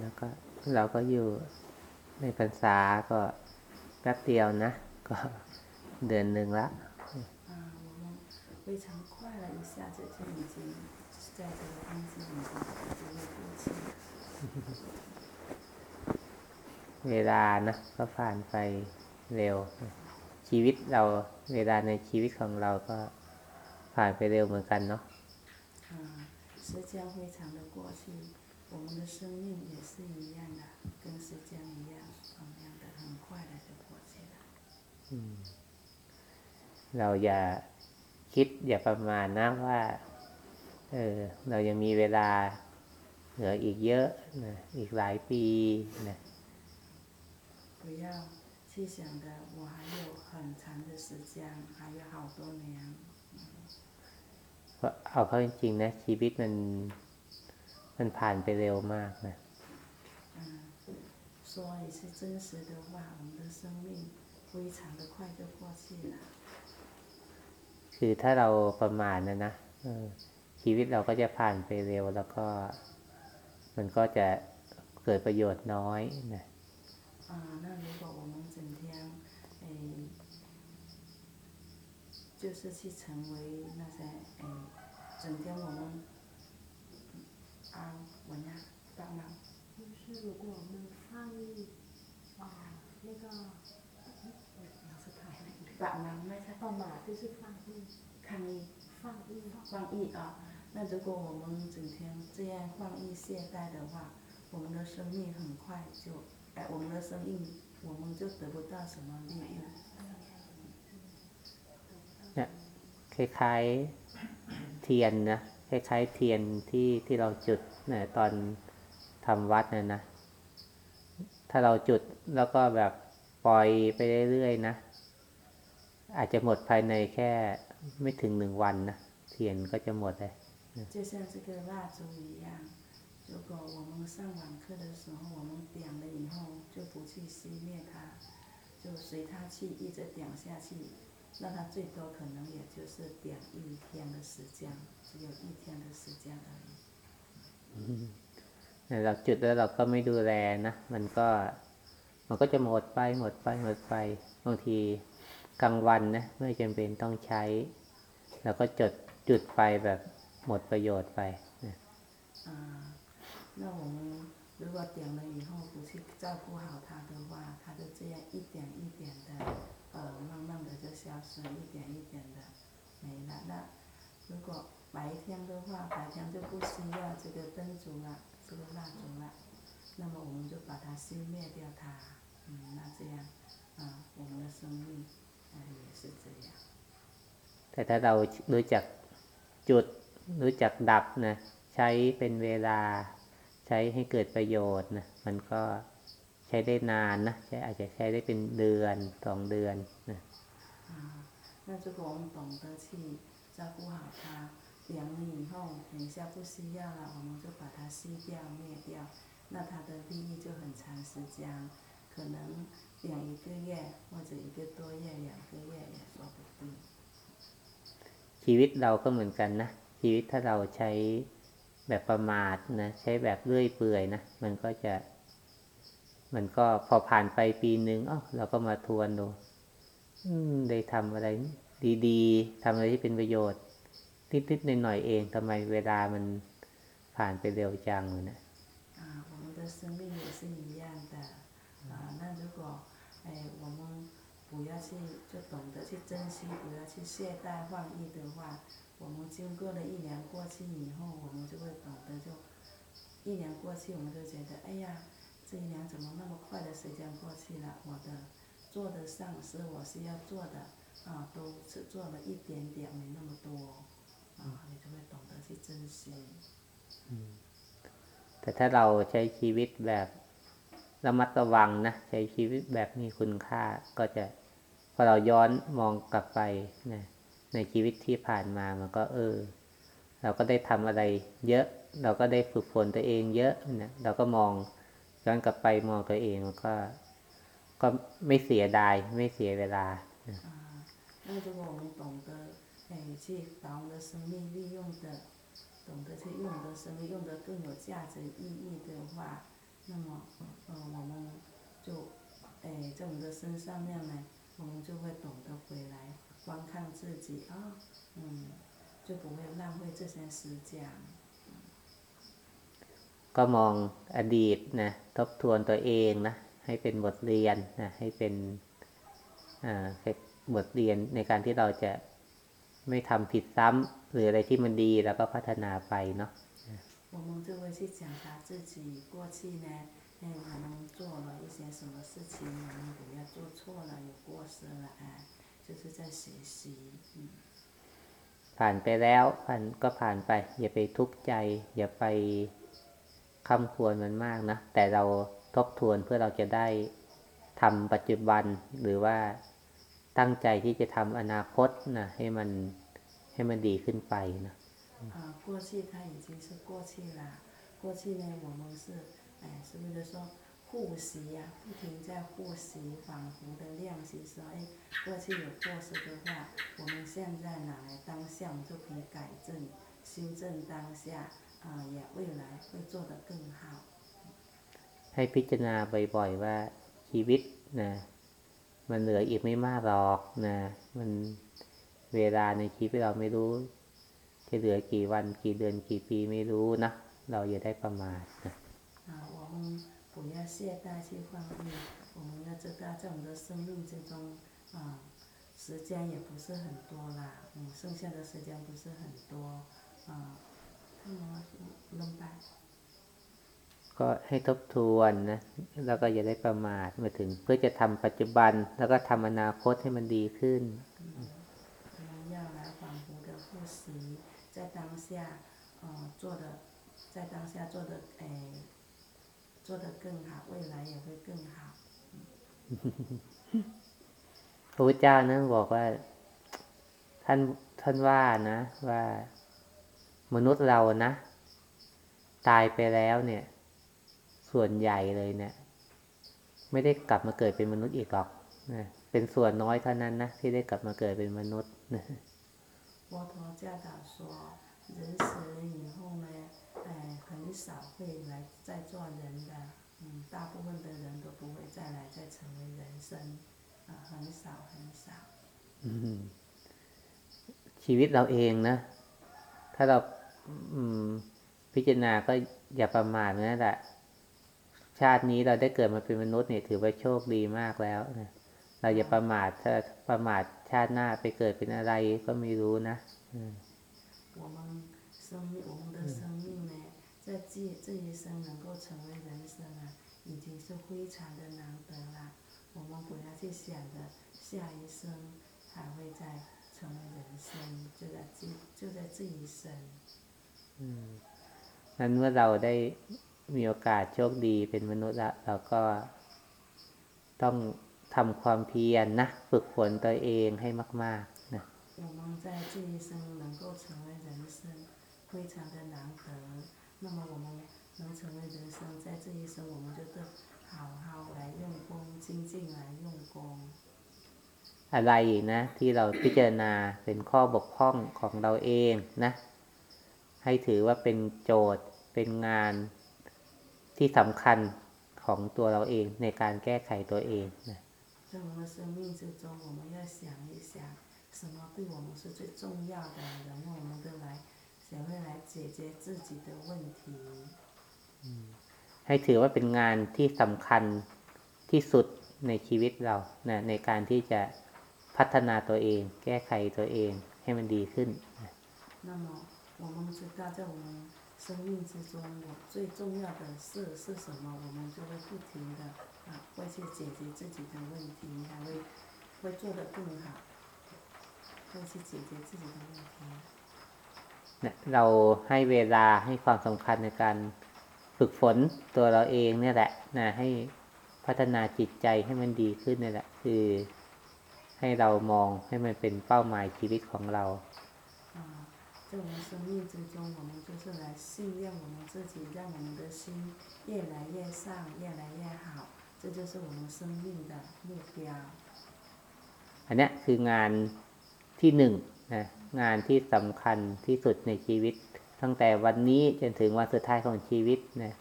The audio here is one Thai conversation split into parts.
แล้วก็เราก็อยู่ในพรรษาก็แป๊บเดียวนะ ก็เดือนหนึ่งละ啊，我们非常快了一下子就已经在这个冬季已经就会过期เวลานะก็ผ่านไปเร็ว ชีวิตเราเวลาในชีวิตของเราก็ผ่านไปเร็วเหมือนกันเนาะ啊，时间非常的过去， 我们的生命也是一样的，跟时间一样，同样的很快的就过去了。เราอย่าคิดอย่าประมาณนะว่า เออ เรายังมีเวลาเหลืออีกเยอะนะอีกหลายปีนะ不要去想的，我还有很长的时间，还有好多年。เพราะเอาเข้าจริงๆนะชีวิตมัน มันผ่านไปเร็วมากนะ说也是真实的话，我们的生命非常的快就过去了。คือถ้าเราประมาทนะนะชีวิตเราก็จะผ่านไปเร็ว แล้วก็ มันก็จะเกิดประโยชน์น้อยนะอ่า那如果我们整天诶就是去成为那些诶整天我们啊 我呀帮忙就是如果我们放逸啊那个帮忙ไม่ใช่放马就是放逸抗议放逸放逸啊那如果我们整天这样放逸懈怠的话我们的生命很快就哎我们的生命我们就得不到什么利益เนี่ยคล้ายๆเทียนนะคล้ายๆเทียนที่ที่เราจุด นะตอนทำวัดนะนะถ้าเราจุดแล้วก็แบบปล่อยไปเรื่อยๆนะอาจจะหมดภายในแค่ไม่ถึงหนึ่งวันนะเทียนก็จะหมดเลย就像这个蜡烛一样，如果我们上网课的时候，我们点了以后就不去熄灭它，就随它去一直点下去，那它最多可能也就是点一天的时间，只有一天的时间而已。 เราจุดแล้วเราก็ไม่ดูแลนะ มันก็ มันก็จะหมดไป หมดไป หมดไป บางทีกลางวันนะไม่จำเป็นต้องใช้ แล้วก็จดจุดไปแบบหมดประโยชน์ไปนะอ่า那我们如果点了以后不去照顾好它的话，它就这样一点一点的，呃，慢慢的就消失，一点一点的没了。那如果 白天的话，白天就不需要这个灯烛了，这个蜡烛了，那么我们就把它熄灭掉它，嗯，那这样，啊，我们的生命แต่ถ้าเรารู้จักจุดรู้จักดับนะใช้เป็นเวลาใช้ให้เกิดประโยชน์นะมันก็ใช้ได้นานนะใช้อาจจะใช้ได้เป็นเดือนสองเดือนนะ那如果我们懂得去照顾好它， 两年以后，等一下不需要了，我们就把它熄掉、灭掉，那它的利益就很长时间，可能两一个月或者一个多月两个月也说不定ชีวิตเราก็เหมือนกันนะชีวิตถ้าเราใช้แบบประมาทนะใช้แบบเลื่อยเปื่อยนะมันก็จะ มันก็พอผ่านไปปีหนึ่งอ๋อเราก็มาทวนดูได้ทำอะไร ดีๆทำอะไรที่เป็นประโยชน์ นิดๆหน่อยๆเองทำไมเวลามันผ่านไปเร็วจังเลยนะอ่า我们的生命也是一样的啊那如果哎，我们不要去就懂得去珍惜，不要去懈怠放逸的话，我们经过了一年过去以后，我们就会懂得就一年过去，我们就觉得哎呀，这一年怎么那么快的时间过去了？我的做的上是我需要做的啊，都只做了一点点，没那么多 啊，你就会懂得去珍惜。嗯，แต่ถ้าเราใช้ชีวิตแบบระมัดระวังนะใช้ชีวิตแบบมีคุณค่า ก็จะพอเราย้อนมองกลับไปนะในชีวิตที่ผ่านมามันก็ เออ เราก็ได้ทำอะไร เยอะ เราก็ได้ฝึกฝนตัวเองเยอะนะเราก็มองย้อนกลับไปมองตัวเองมันก็ ก็ไม่เสียดายไม่เสียเวลา那如果我们懂得 哎去把我们的生命利用的懂得去用我们的生命用的更有价值意义的话 那么呃我们就诶在我们的身上面呢，我们就会懂得回来观看自己啊，嗯，就不会浪费这些时间。 ก็มองอดีตนะทบทวนตัวเองนะให้เป็นบทเรียนนะให้เป็นอ่าเป็นบทเรียนในการที่เราจะ ไม่ทำผิดซ้ำหรืออะไรที่มันดีแล้วก็พัฒนาไปเนาะ 我们就会去检查自己过去呢，哎，我们做了一些什么事情，我们不要做错了，有过失了，哎，就是在学习，嗯。 ผ่านไปแล้วผ่านก็ผ่านไป อย่าไปทุกข์ใจ อย่าไปคำควรมันมากนะ แต่เราทบทวนเพื่อเราจะได้ทำปัจจุบัน หรือว่า ตั้งใจที่จะทำอนาคตนะให้มันให้มันดีขึ้นไปนะ 啊，过去它已经是过去了。过去呢，我们是，哎，是为了说护习呀、不停在护习，反复的练习说，哎，过去有过失的话，我们现在拿来当下，我们就可以改正、修正当下，啊，也未来会做得更好。 ให้พิจารณาบ่อยๆว่าชีวิตนะ มันเหลืออีกไม่มากหรอกนะมันเวลาในชีวิตเราไม่รู้จะเหลือกี่วันกี่เดือนกี่ปีไม่รู้นะเราอย่าได้ประมาทนะ 啊，我们不要懈怠去放逸，我们要知道，在我们的生命之中，啊，时间也不是很多啦，嗯，剩下的时间不是很多，啊，那么能吧？ ก็ให้ทบทวนนะแล้วก็อย่าได้ประมาทมาถึง เพื่อจะทำปัจจุบัน แล้วก็ทำอนาคตให้มันดีขึ้น 我们要来反复的复习，在当下，呃，做的，在当下做的，诶，做得更好，未来也会更好。 พระพุทธเจ้านะบอกว่า ท่านท่านว่านะ ว่า มนุษย์เรานะ ตายไปแล้วเนี่ย ส่วนใหญ่เลยเนี่ย ไม่ได้กลับมาเกิดเป็นมนุษย์อีกหรอกนะเป็นส่วนน้อยเท่านั้นนะที่ได้กลับมาเกิดเป็นมนุษย์นะ 佛陀教导说，人死了以后呢，哎，很少会来再做人的，嗯，大部分的人都不会再来再成为人生，啊，很少很少。 อืมชีวิตเราเองนะ ถ้าเราอืมพิจารณาก็อย่าประมาทนะแหละ ชาตินี้เราได้เกิดมาเป็นมนุษย์เนี่ยถือว่าโชคดีมากแล้วนะเราอย่าประมาทถ้าประมาทชาติหน้าไปเกิดเป็นอะไรก็ไม่รู้นะอืม 我们生命，我们的生命呢，在这这一生能够成为人生啊，已经是非常的难得了。我们不要去想着下一生还会再成为人生，就在这就在这一生。 นั้นเมื่อเราได้ มีโอกาสโชคดีเป็นมนุษย์ละเราก็ต้องทำความเพียรนนะ ฝึกฝนตัวเองให้มาก ๆ นะ 我们在这一生能够成为人生，非常的难得。那么我们能成为人生，在这一生我们就是好好来用功，精进来用功。 อะไรนะที่เราพิจารณาเป็นข้อบกพร่องของเราเองนะ ให้ถือว่าเป็นโจทย์เป็นงาน ที่สำคัญของตัวเราเองในการแก้ไขตัวเองนะ 在我们的生命之中，我们要想一想，什么对我们是最重要的，然后我们都来学会来解决自己的问题。 ให้ถือว่าเป็นงานที่สำคัญที่สุดในชีวิตเรานะในการที่จะพัฒนาตัวเอง แก้ไขตัวเองให้มันดีขึ้นนะ 那么我们知道，在我们 生命之中，我最重要的事是什么？我们就会不停的啊，会去解决自己的问题，还会会做得更好，会去解决自己的问题。 นะเราให้เวลาให้ความสำคัญในการฝึกฝนตัวเราเองเนี่ยแหละนะให้พัฒนาจิตใจให้มันดีขึ้นนี่แหละ คือให้เรามองให้มันเป็นเป้าหมายชีวิตของเรา 啊， 在我们生命之中，我们就是来训练我们自己，让我们的心越来越上，越来越好，这就是我们生命的目标。 อันเนี้ยคืองานที่หนึ่งนะงานที่สำคัญที่สุดในชีวิต ตั้งแต่วันนี้จนถึงวันสุดท้ายของชีวิตนะ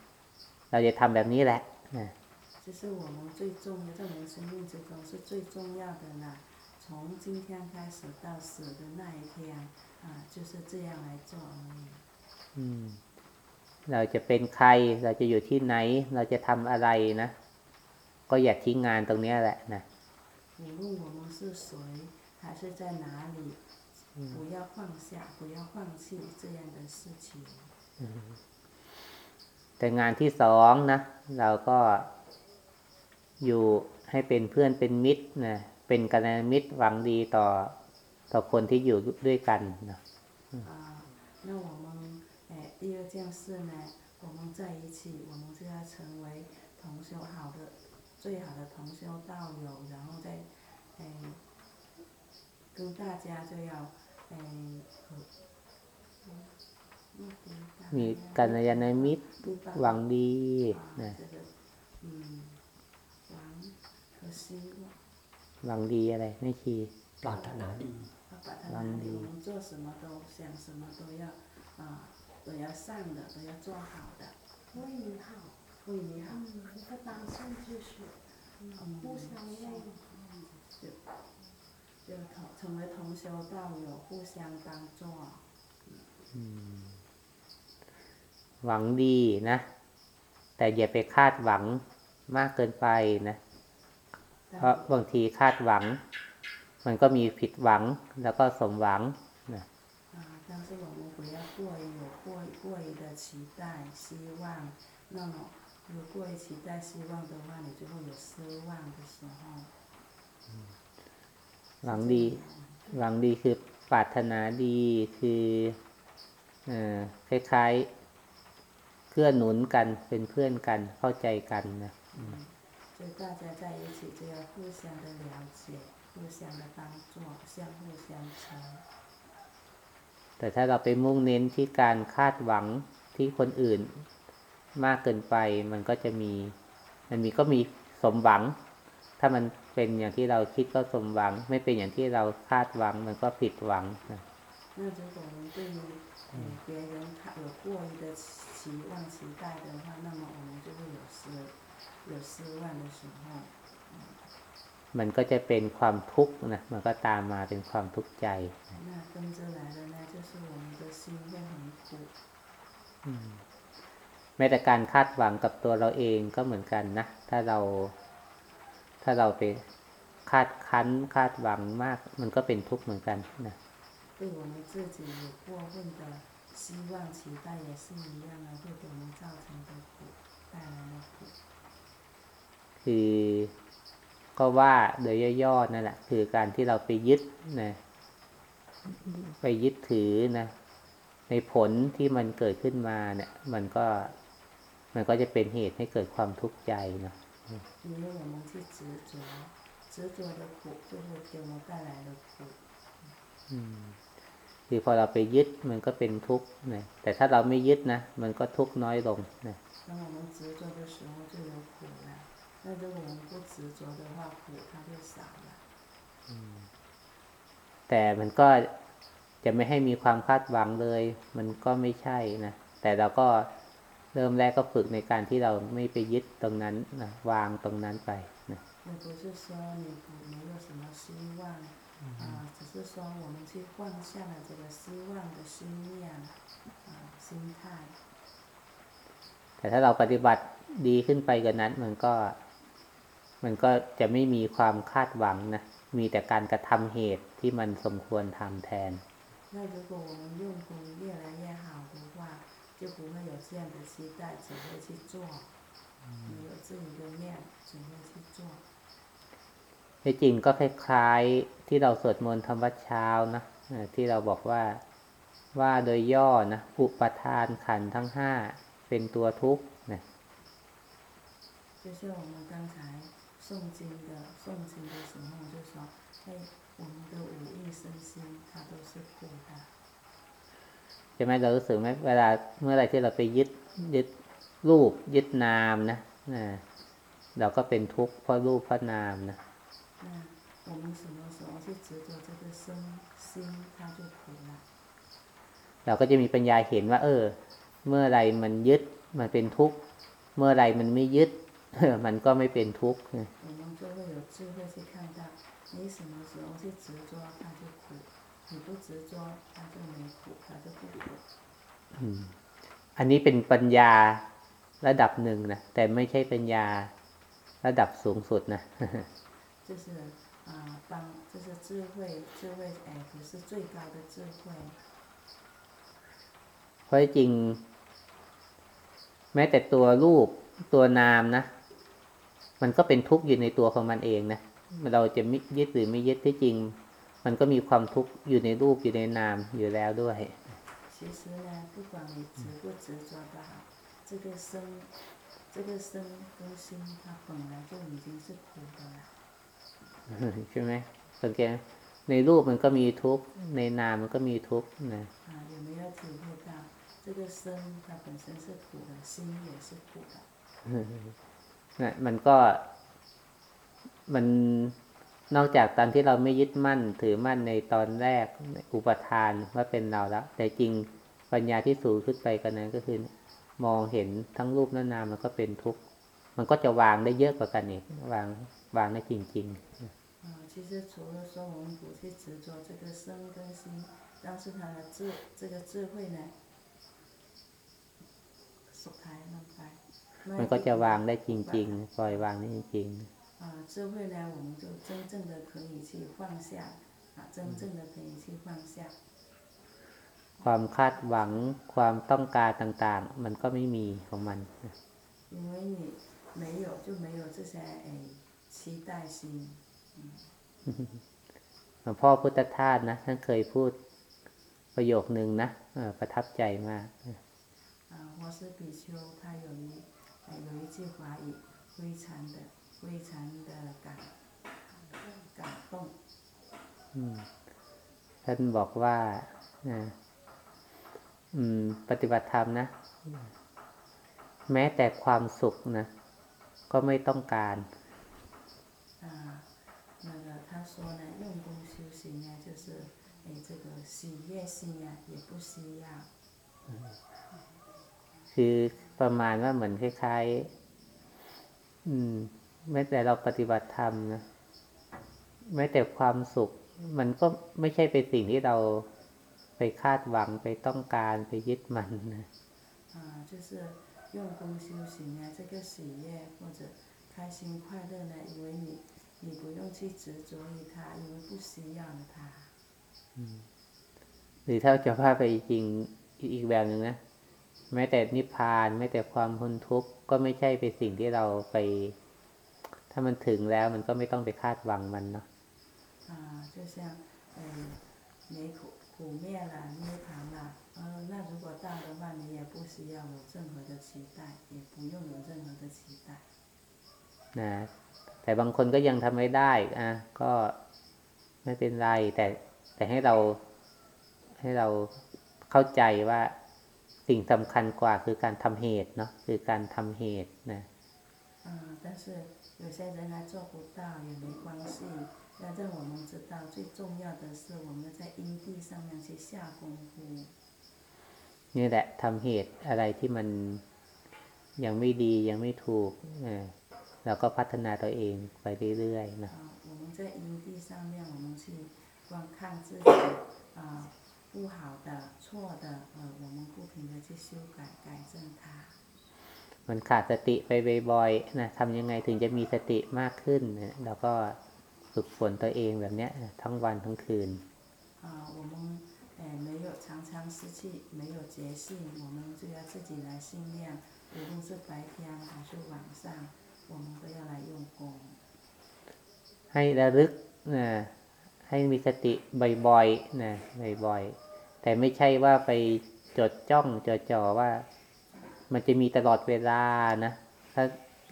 เราจะทำแบบนี้แหละนะ 这是我们最重要，在我们生命之中是最重要的呢。从今天开始到死的那一天， 啊，就是这样来做而已。 อืม เราจะเป็นใคร เราจะอยู่ที่ไหน เราจะทำอะไรนะ ก็อย่าทิ้งงานตรงเนี้ยแหละนะ 无论我们是谁，还是在哪里，不要放下，不要放弃这样的事情。 แต่งานที่สองนะ เราก็อยู่ให้เป็นเพื่อนเป็นมิตรนะเป็นกัลยาณมิตรหวังดีต่อ ต่อคนที่อยู่ด้วยกันนะ 啊，那我们诶第二件事呢，我们在一起，我们就要成为同修好的最好的同修道友，然后再诶跟大家就要诶和嗯那个大 มี 家 กัลยาณมิตร 对吧 หวังดี 啊 นะ 这个嗯王和希望。 หวังดีอะไรไม่ชี ปรารถนาดี 要把它拿里，我们做什么都想什么都要啊、都要上的，都要做好的，为你好，为你好。嗯，一个当下就是，嗯，互相为就同成为同修道友，互相帮助。 หวังดีนะ แต่อย่าไปคาดหวังมากเกินไปนะ เพราะ 但 บางทีคาดหวัง มันก็มีผิดหวังแล้วก็สมหวังนะ 啊，但是我们不要过于有过过于的期待、希望，那么如果过于期待、希望的话，你就会有失望的时候。 หวังดี หวังดีคือปรารถนาดีคือเอ่อคล้ายๆเกื้อหนุนกันเป็นเพื่อนกันเข้าใจกันนะ 嗯，就大家在一起就要互相的了解， 互相的帮助，相互相成。 แต่ถ้าเราไปมุ่งเน้นที่การคาดหวังที่คนอื่นมากเกินไป มันก็จะมี มันมีก็มีสมหวัง ถ้ามันเป็นอย่างที่เราคิดก็สมหวัง ไม่เป็นอย่างที่เราคาดหวัง มันก็ผิดหวังนะ 那如果我们对于呃别人他有过于的期望期待的话，那么我们就会有失有失望的时候。 มันก็จะเป็นความทุกข์นะ มันก็ตามมาเป็นความทุกข์ใจ 那跟着来的呢，就是我们的心会很苦。 แม้แต่การคาดหวังกับตัวเราเองก็เหมือนกันนะ ถ้าเรา ถ้าเราไปคาดคั้นคาดหวังมาก มันก็เป็นทุกข์เหมือนกันนะ 对我们自己有过分的希望期待也是一样啊，会给我们造成的苦，带来的苦。 คือ ก็ว่าโดยย่อๆนั่นแหละคือการที่เราไปยึดนะไปยึดถือนะในผลที่มันเกิดขึ้นมาเนี่ย มันก็มันก็จะเป็นเหตุให้เกิดความทุกข์ใจเนาะคือพอเราไปยึดมันก็เป็นทุกข์นะแต่ถ้าเราไม่ยึดนะ มันก็ทุกข์น้อยลงนะ 当我们执着的时候就有苦了，那如果我们不执着的话，苦它就少了。 แต่มันก็จะไม่ให้มีความคาดหวังเลย มันก็ไม่ใช่นะแต่เราก็เริ่มแรกก็ฝึกในการที่เราไม่ไปยึดตรงนั้นนะวางตรงนั้นไปนะ 也不是说你不没有什么希望，啊、只是说我们去放下了这个希望的心念，啊、心态。 แต่ถ้าเราปฏิบัติดีขึ้นไปกว่านั้น มันก็ มันก็จะไม่มีความคาดหวังนะมีแต่การกระทำเหตุที่มันสมควรทำแทน 那如果我们用功越来越好的话，就不会有这样的期待，只会去做，没有自己的念，只会去做。 ที่จริงก็คล้ายๆที่เราสวดมนต์ทำวัดเช้านะเอ่อที่เราบอกว่าว่าโดยย่อนะอุปทานขันธ์ทั้งห้าเป็นตัวทุกข์นะ 就像我们刚才 诵经的诵经的时候就说，哎，我们的五欲身心它都是苦的。 ใช่ไหมเรารู้สึกไหมเวลาเมื่อไหรที่เราไปยึดยึดรูป ยึดนามนะนะเราก็เป็นทุกข์เพราะรูปเพราะนามนะ 那我们什么时候去执着这个身心，它就苦了。 เราก็จะมีปัญญาเห็นว่า เออ เมื่อไรมันยึดมันเป็นทุกข์ เมื่อไหรมันไม่ยึด มันก็ไม่เป็นทุกข์นะ 我们就会有智慧去看到，你什么时候去执着，它就苦；你不执着，它就没苦，它就不苦。 อืมอันนี้เป็นปัญญาระดับหนึ่งนะแต่ไม่ใช่ปัญญาระดับสูงสุดนะ 就是啊、帮就是智慧，智慧哎，不是最高的智慧。 เพราะจริง แม้แต่ตัวรูปตัวนามนะ มันก็เป็นทุกข์อยู่ในตัวของมันเองนะเราจะไม่ยึดหรือไม่ยึดที่จริง มันก็มีความทุกข์อยู่ในรูปอยู่ในนามอยู่แล้วด้วย 其实呢，不管你执不执着的好，这个身，这个身跟心，它本来就已经是苦的了。 ใช่ไหมสังเกตไหมในรูปมันก็มีทุกข์ในนามมันก็มีทุกข์นะ 啊，有没有体会到这个身它本身是苦的，心也是苦的。 นะมันก็มันนอกจากตอนที่เราไม่ยึดมั่น ถือมั่นในตอนแรกอุปทานว่าเป็นเราแล้ว แต่จริงปัญญาที่สูงขึ้นไปกันนั้นก็คือ มองเห็นทั้งรูปและนามมันก็เป็นทุกข์มันก็จะวางได้เยอะกว่ากันอีกวางวางได้จริง 啊，其实除了说我们不去执着这个身跟心，但是它的智这个智慧呢，สุดท้ายลงไป ๆ มันก็จะวางได้จริง ๆ ปล่อยวางได้จริง 啊，智慧呢，我们就真正的可以去放下，啊，真正的可以去放下。 ๆ ความคาดหวังความต้องการต่างๆ มันก็ไม่มีของมัน 因为你没有就没有这些哎期待心。 หลวงพ่อพุทธทาสนะท่านเคยพูดประโยคนึงนะเออประทับใจมาก 啊，华师比丘他有一 哎有一句华语，非常的非常的感感动。 อืมท่านบอกว่านะอืม ปฏิบัติธรรมนะ แม้แต่ความสุขนะ ก็ไม่ต้องการ 啊，那个他说呢，用功修行呢，就是哎这个喜悦心呀，也不需要。 คือประมาณว่าเหมือนคล้ายๆ อืม แม้แต่เราปฏิบัติธรรมนะ แม้แต่ความสุข มันก็ไม่ใช่เป็นสิ่งที่เราไปคาดหวังไปต้องการไปยึดมันนะ 啊，就是用功修行啊，这个喜悦或者开心快乐呢，因为你你不用去执着于它，因为不需要了它。 หรือถ้าจะพาไปจริงอีกแบบหนึ่งนะ แม้แต่นิพพาน แม้แต่ความพ้นทุกข์ก็ไม่ใช่เป็นสิ่งที่เราไป ถ้ามันถึงแล้วมันก็ไม่ต้องไปคาดหวังมันเนาะ 啊，就像呃，没苦苦灭了，涅槃了，呃，那如果到的话，你也不需要有任何的期待，也不用有任何的期待。 นะ แต่บางคนก็ยังทำไม่ได้ อ่ะ ก็ไม่เป็นไร แต่แต่ให้เราให้เราเข้าใจว่า สิ่งสำคัญกว่าคือการทำเหตุเนาะคือการทำเหตุนะ 嗯，但是有些人还做不到也没关系，要让我们知道最重要的是我们在因地上面去下功夫。 นี่แหละทำเหตุอะไรที่มันยังไม่ดียังไม่ถูกเออเราก็พัฒนาตัวเองไปเรื่อยๆนะ 啊，我们在因地上面，我们去观看自己啊 不好的、错的，呃，我们不停的去修改、改正它。 มันขาดสติไปบ่อยๆนะทำยังไงถึงจะมีสติมากขึ้นนะเราก็ฝึกฝนตัวเองแบบเนี้ยทั้งวันทั้งคืน 啊，我们诶没有常常失去，没有觉性，我们就要自己来训练，无论是白天还是晚上，我们都要来用功。 ให้ระลึกนะให้มีสติบ่อยๆนะบ่อยๆ แต่ไม่ใช่ว่าไปจดจ้องจดจ่อว่า มันจะมีตลอดเวลานะ ถ้า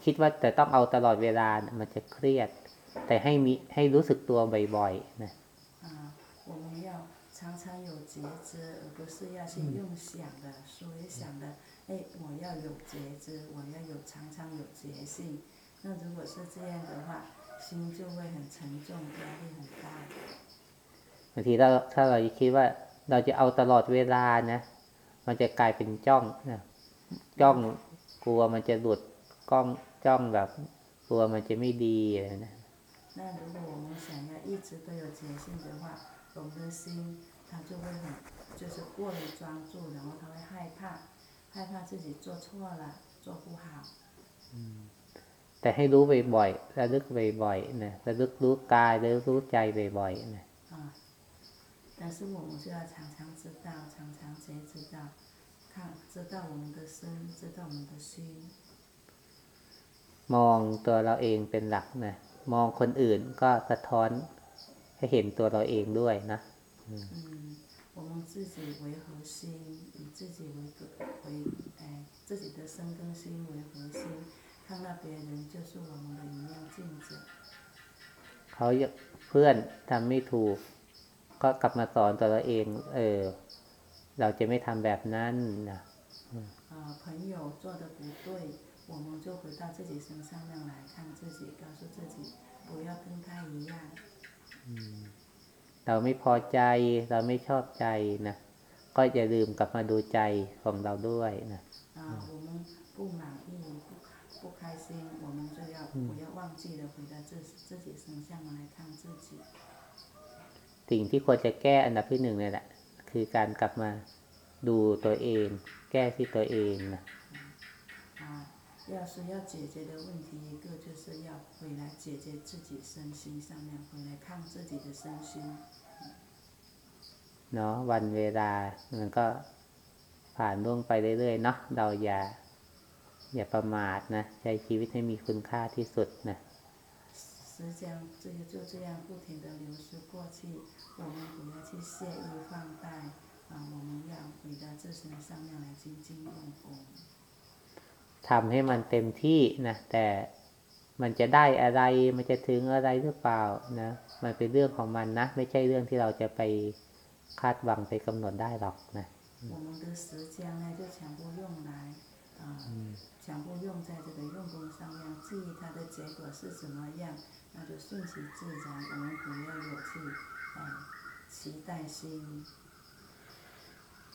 คิดว่าแต่ต้องเอาตลอดเวลานะมันจะเครียด แต่ให้มีให้รู้สึกตัวบ่อยๆนะ 啊，我们要常常有觉知，而不是要去用想的，所以想的，哎，我要有觉知，我要有常常有觉性。那如果是这样的话，心就会很沉重，压力很大。 บางทีถ้าถ้าเราคิดว่า เราจะเอาตลอดเวลานะ มันจะกลายเป็นจ้องนะจ้องกลัวมันจะหลุด กล้องจ้องแบบกลัวมันจะไม่ดีอะไรนะ 那如果我们想要一直都有决心的话，我们的心它就会很，就是过于专注，然后它会害怕，害怕自己做错了，做不好。 แต่ให้รู้บ่อยๆระลึกบ่อยๆนะระลึกรู้กายระลึกรู้ใจบ่อยๆนะ 啊， 但是我们就要常常知道，常常觉知道，看知道我们的身，知道我们的心， มองตัวเราเองเป็นหลักนะมองคนอื่นก็สะท้อนให้เห็นตัวเราเองด้วยนะ 嗯，我们自己为核心，以自己为个为哎自己的身跟心为核心，看到别人就是我们的一面镜子。 เขาอยากเพื่อนทำไม่ถูก ก็กลับมาสอนตัวเราเอง เออ เราจะไม่ทำแบบนั้นนะ 啊，朋友做的不对，我们就回到自己身上面来看自己，告诉自己不要跟他一样。 เราไม่พอใจ เราไม่ชอบใจนะก็อย่าลืมกลับมาดูใจของเราด้วยนะ 啊，我们不满意、不不开心，我们就要不要忘记了回到自自己身上来看自己。 สิ่งที่ควรจะแก้อันดับที่หนึ่งเนี่ยแหละ คือการกลับมาดูตัวเอง แก้ที่ตัวเองนะ 啊，要是要解决的问题，一个就是要回来解决自己身心上面，回来看自己的身心。 เนาะวันเวลามันก็ผ่านล่วงไปเรื่อยๆเนาะเราอย่า อย่าประมาทนะ ใช้ชีวิตให้มีคุณค่าที่สุดนะ 时间这个就这样不停的流失过去，我们不要去屑意放贷啊，我们要回到自身上面来精进用功。 ทำให้มันเต็มที่นะ แต่มันจะได้อะไร มันจะถึงอะไรหรือเปล่านะ มันเป็นเรื่องของมันนะ ไม่ใช่เรื่องที่เราจะไปคาดหวังไปกำหนดได้หรอกนะ 我们的时间呢，就全部用来啊，全部用在这个用功上面。至于它的结果是怎么样， 那就顺其自然，我们不要有去哎期待心。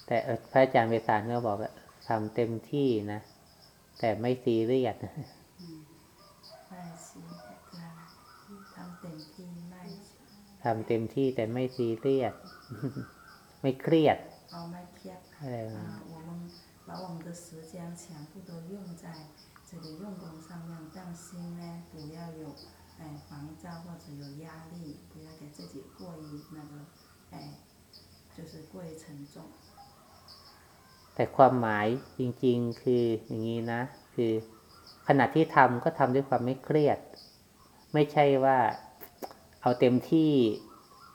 แต่เอ่อพระอาจารย์เวสานก็บอกว่าทำเต็มที่นะ แต่ไม่ซีเรียสนะ 嗯，耐心，对啊，ทำเต็มที่耐心， ทำเต็มที่แต่ไม่ซีเรียส ไม่เครียด เอาไม่เครียด อะไรแบบนั้น 啊，我们把我们的时间全部都用在这个用功上面，让心呢不要有 哎烦躁或者有压力，不要给自己过于那个哎，就是过于沉重。 แต่ความหมายจริงๆ คืออย่างนี้นะ คือขณะที่ทำก็ทำด้วยความไม่เครียด ไม่ใช่ว่าเอาเต็มที่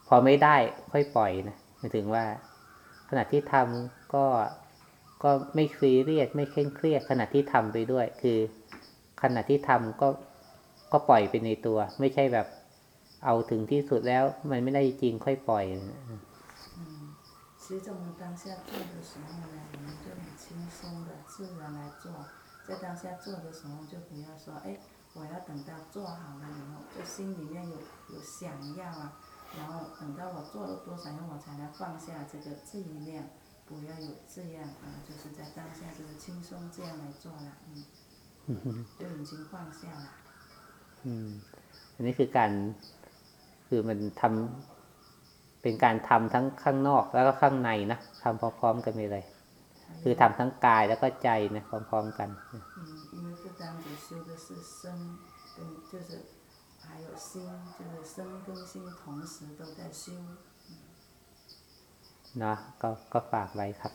พอไม่ได้ค่อยปล่อยนะหมายถึงว่า ขณะที่ทำก็ก็ไม่ซีเรียสไม่เคร่งเครียด ขณะที่ทำไปด้วย คือขณะที่ทำก็ ก็ปล่อยไปในตัว ไม่ใช่แบบเอาถึงที่สุดแล้ว มันไม่ได้จริงค่อยปล่อยนะ 嗯，其实我们当下做的时候呢，我们就很轻松的、自然来做。在当下做的时候，就不要说，哎，我要等到做好了以后，就心里面有有想要啊，然后等到我做了多少以后，我才来放下这个这一念，不要有这样啊，就是在当下就是轻松这样来做了，嗯，就已经放下了。 อันนี้คือการคือมันทำเป็นการทำทั้งข้างนอกแล้วก็ข้างในนะทำพร้อมๆกันไปเลย คือทำทั้งกายแล้วก็ใจนะพร้อมๆกันเนาะก็ก็ฝากไว้ครับ